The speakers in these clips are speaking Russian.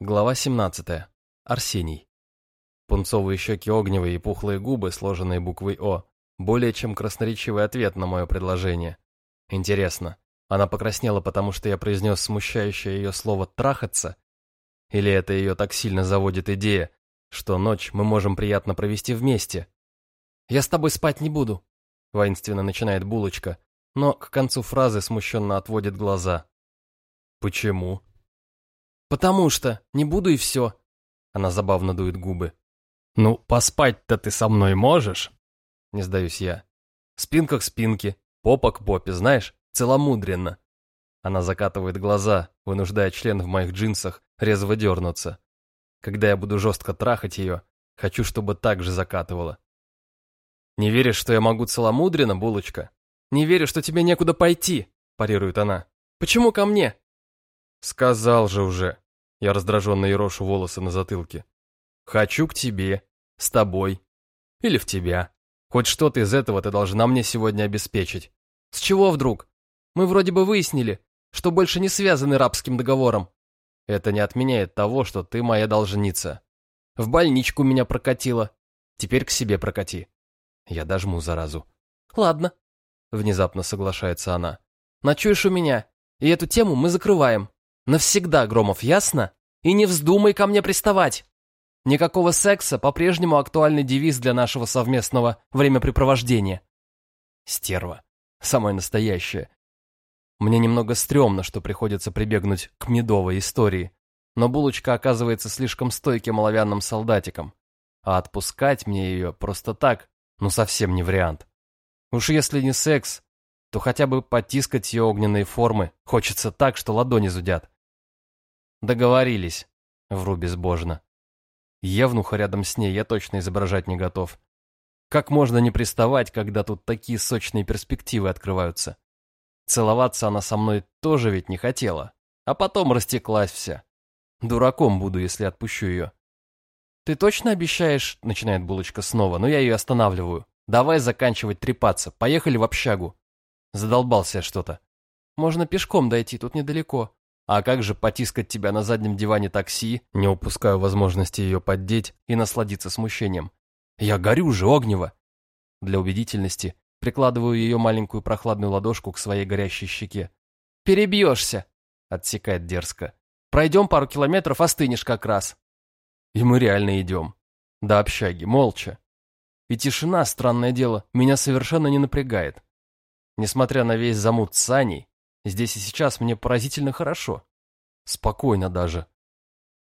Глава 17. Арсений. Пунцовые щеки огневые и пухлые губы, сложенные буквой «О», более чем красноречивый ответ на мое предложение. Интересно, она покраснела, потому что я произнес смущающее ее слово «трахаться»? Или это ее так сильно заводит идея, что ночь мы можем приятно провести вместе? «Я с тобой спать не буду», — воинственно начинает булочка, но к концу фразы смущенно отводит глаза. «Почему?» «Потому что. Не буду и все». Она забавно дует губы. «Ну, поспать-то ты со мной можешь?» Не сдаюсь я. Спинка к спинке, попа к попе, знаешь, целомудренно. Она закатывает глаза, вынуждая член в моих джинсах резво дернуться. Когда я буду жестко трахать ее, хочу, чтобы так же закатывала. «Не веришь, что я могу целомудренно, булочка?» «Не верю, что тебе некуда пойти», – парирует она. «Почему ко мне?» «Сказал же уже». Я раздраженно ерошу волосы на затылке. «Хочу к тебе, с тобой. Или в тебя. Хоть что-то из этого ты должна мне сегодня обеспечить». «С чего вдруг? Мы вроде бы выяснили, что больше не связаны рабским договором». «Это не отменяет того, что ты моя должница. В больничку меня прокатила. Теперь к себе прокати». Я дожму заразу. «Ладно», — внезапно соглашается она. «Ночуешь у меня, и эту тему мы закрываем». Навсегда, Громов, ясно? И не вздумай ко мне приставать. Никакого секса по-прежнему актуальный девиз для нашего совместного времяпрепровождения. Стерва. Самая настоящая. Мне немного стрёмно, что приходится прибегнуть к медовой истории, но булочка оказывается слишком стойким оловянным солдатиком, а отпускать мне ее просто так, ну совсем не вариант. Уж если не секс, то хотя бы потискать ее огненные формы хочется так, что ладони зудят. Договорились. Вру безбожно. Евнуха рядом с ней я точно изображать не готов. Как можно не приставать, когда тут такие сочные перспективы открываются? Целоваться она со мной тоже ведь не хотела. А потом растеклась вся. Дураком буду, если отпущу ее. «Ты точно обещаешь?» — начинает булочка снова, но я ее останавливаю. «Давай заканчивать трепаться. Поехали в общагу». Задолбался что-то. «Можно пешком дойти, тут недалеко». А как же потискать тебя на заднем диване такси, не упускаю возможности ее поддеть и насладиться смущением? Я горю же, огнево! Для убедительности прикладываю ее маленькую прохладную ладошку к своей горящей щеке. «Перебьешься!» — отсекает дерзко. «Пройдем пару километров, остынешь как раз». И мы реально идем. До общаги, молча. И тишина, странное дело, меня совершенно не напрягает. Несмотря на весь замут с Саней, Здесь и сейчас мне поразительно хорошо. Спокойно даже.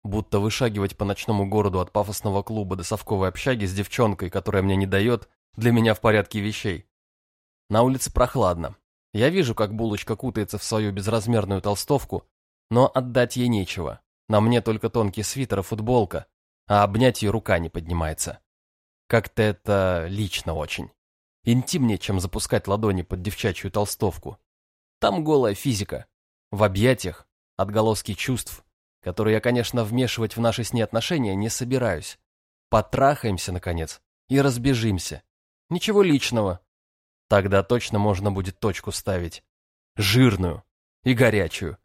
Будто вышагивать по ночному городу от пафосного клуба до совковой общаги с девчонкой, которая мне не дает, для меня в порядке вещей. На улице прохладно. Я вижу, как булочка кутается в свою безразмерную толстовку, но отдать ей нечего. На мне только тонкий свитер и футболка, а обнять ее рука не поднимается. Как-то это лично очень. Интимнее, чем запускать ладони под девчачью толстовку. Там голая физика. В объятиях отголоски чувств, которые я, конечно, вмешивать в наши с ней отношения не собираюсь. Потрахаемся, наконец, и разбежимся. Ничего личного. Тогда точно можно будет точку ставить. Жирную и горячую.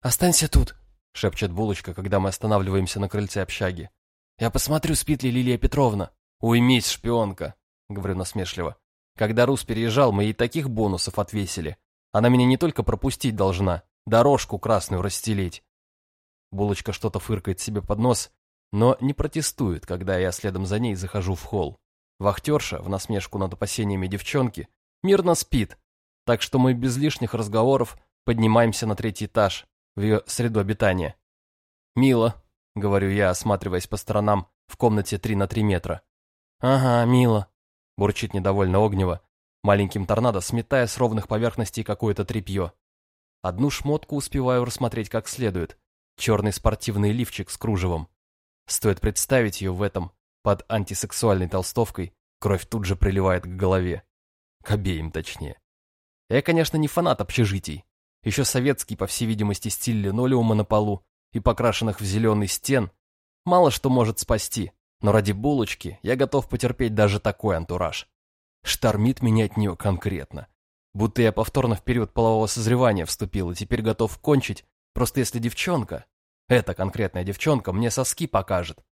«Останься тут», — шепчет булочка, когда мы останавливаемся на крыльце общаги. «Я посмотрю, спит ли Лилия Петровна». «Уймись, шпионка», — говорю насмешливо. «Когда Рус переезжал, мы ей таких бонусов отвесили. Она меня не только пропустить должна, дорожку красную расстелить. Булочка что-то фыркает себе под нос, но не протестует, когда я следом за ней захожу в холл. Вахтерша, в насмешку над опасениями девчонки, мирно спит, так что мы без лишних разговоров поднимаемся на третий этаж, в ее среду обитания. «Мило», — говорю я, осматриваясь по сторонам, в комнате три на три метра. «Ага, мило», — бурчит недовольно Огнева, маленьким торнадо сметая с ровных поверхностей какое-то тряпье. Одну шмотку успеваю рассмотреть как следует. Черный спортивный лифчик с кружевом. Стоит представить ее в этом, под антисексуальной толстовкой, кровь тут же приливает к голове. К обеим, точнее. Я, конечно, не фанат общежитий. Еще советский, по всей видимости, стиль линолеума на полу и покрашенных в зеленый стен мало что может спасти, но ради булочки я готов потерпеть даже такой антураж. Штормит меня от нее конкретно. Будто я повторно в период полового созревания вступил и теперь готов кончить, просто если девчонка, Эта конкретная девчонка мне соски покажет.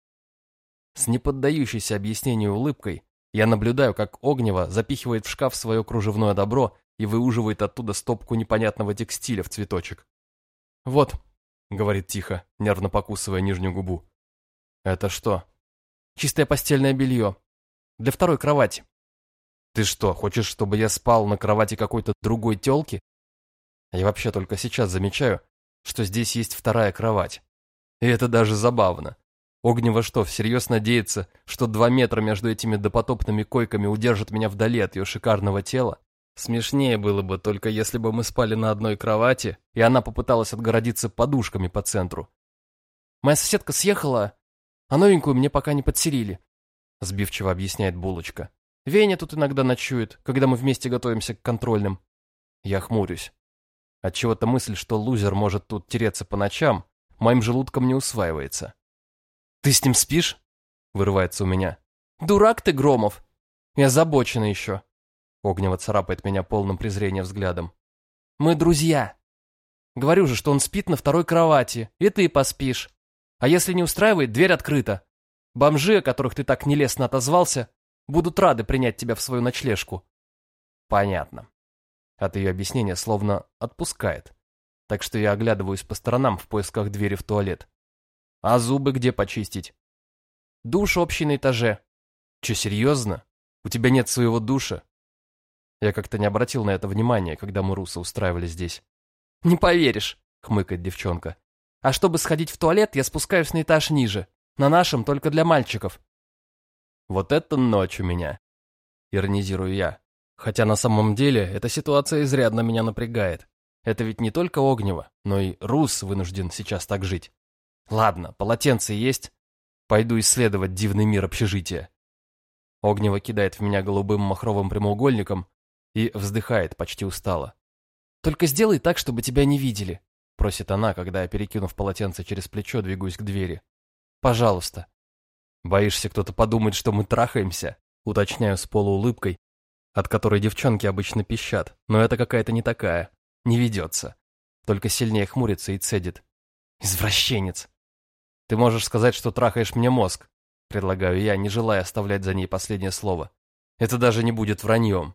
С неподдающейся объяснению улыбкой я наблюдаю, как Огнева запихивает в шкаф свое кружевное добро и выуживает оттуда стопку непонятного текстиля в цветочек. «Вот», — говорит тихо, нервно покусывая нижнюю губу. «Это что?» «Чистое постельное белье. Для второй кровати». «Ты что, хочешь, чтобы я спал на кровати какой-то другой тёлки?» Я вообще только сейчас замечаю, что здесь есть вторая кровать. И это даже забавно. Огнева что, всерьез надеется, что два метра между этими допотопными койками удержат меня вдали от ее шикарного тела? Смешнее было бы, только если бы мы спали на одной кровати, и она попыталась отгородиться подушками по центру. «Моя соседка съехала, а новенькую мне пока не подселили», сбивчиво объясняет Булочка. «Веня тут иногда ночует, когда мы вместе готовимся к контрольным». Я хмурюсь. Отчего-то мысль, что лузер может тут тереться по ночам, моим желудком не усваивается. «Ты с ним спишь?» — вырывается у меня. «Дурак ты, Громов! Я озабочена еще!» Огнева царапает меня полным презрения взглядом. «Мы друзья. Говорю же, что он спит на второй кровати, и ты поспишь. А если не устраивает, дверь открыта. Бомжи, о которых ты так нелестно отозвался, будут рады принять тебя в свою ночлежку». «Понятно». От ее объяснения словно отпускает. Так что я оглядываюсь по сторонам в поисках двери в туалет. А зубы где почистить? Душ общий на этаже. Че, серьезно? У тебя нет своего душа? Я как-то не обратил на это внимания, когда мы русы устраивали здесь. Не поверишь, хмыкает девчонка. А чтобы сходить в туалет, я спускаюсь на этаж ниже. На нашем только для мальчиков. Вот это ночь у меня. Иронизирую я. Хотя на самом деле эта ситуация изрядно меня напрягает. Это ведь не только Огнева, но и Рус вынужден сейчас так жить. Ладно, полотенце есть. Пойду исследовать дивный мир общежития. Огнева кидает в меня голубым махровым прямоугольником и вздыхает почти устало. «Только сделай так, чтобы тебя не видели», — просит она, когда я, перекинув полотенце через плечо, двигаюсь к двери. «Пожалуйста». «Боишься, кто-то подумает, что мы трахаемся?» Уточняю с полуулыбкой, от которой девчонки обычно пищат, но это какая-то не такая, не ведется. Только сильнее хмурится и цедит. «Извращенец!» Ты можешь сказать, что трахаешь мне мозг, предлагаю я, не желая оставлять за ней последнее слово. Это даже не будет враньем.